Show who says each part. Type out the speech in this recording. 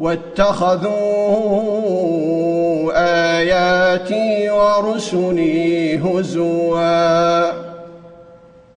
Speaker 1: واتخذوا آياتي ورسلي هزواً